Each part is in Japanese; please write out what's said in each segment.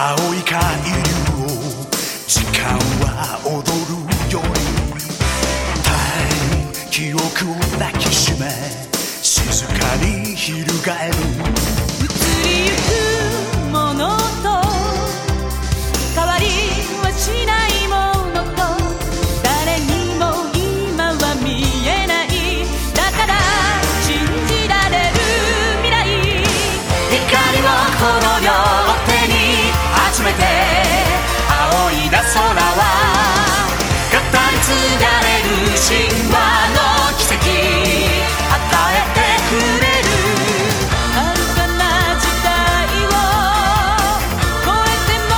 青い海流を時間は踊るようにい記憶を抱きしめ静かに翻る移りゆくものと変わりはしないものと誰にも今は見えないだから信じられる未来光をこの世。集めて仰いだ空は語り継がれる。神話の奇跡与えてくれる。遥かな時代を超えても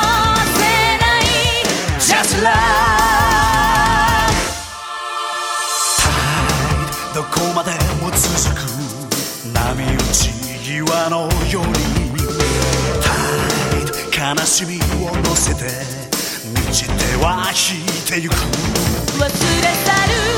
せない Just Love どこまでも続く波打ち際のように悲しみを乗せて道では引いてゆく。忘れ去る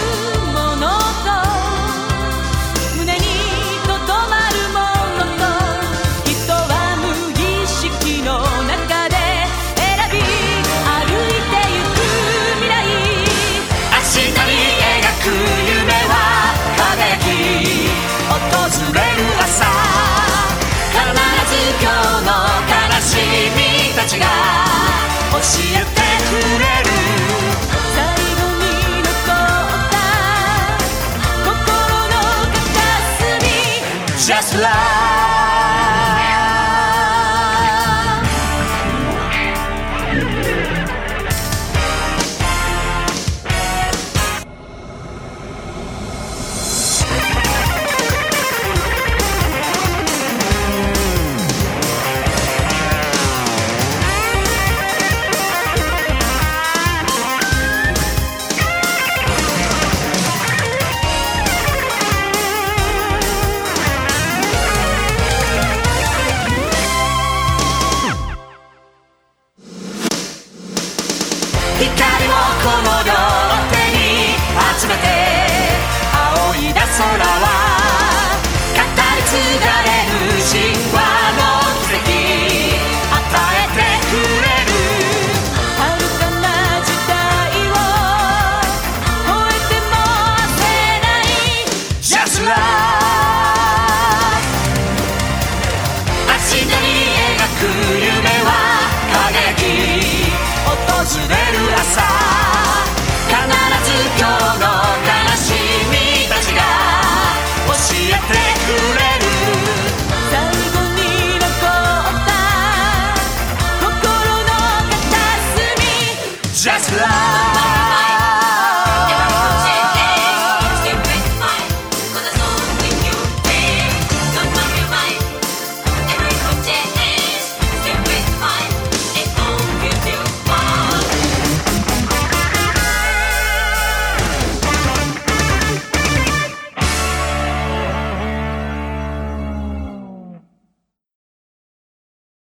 Just Love 光をこの両手に集めて青いだ空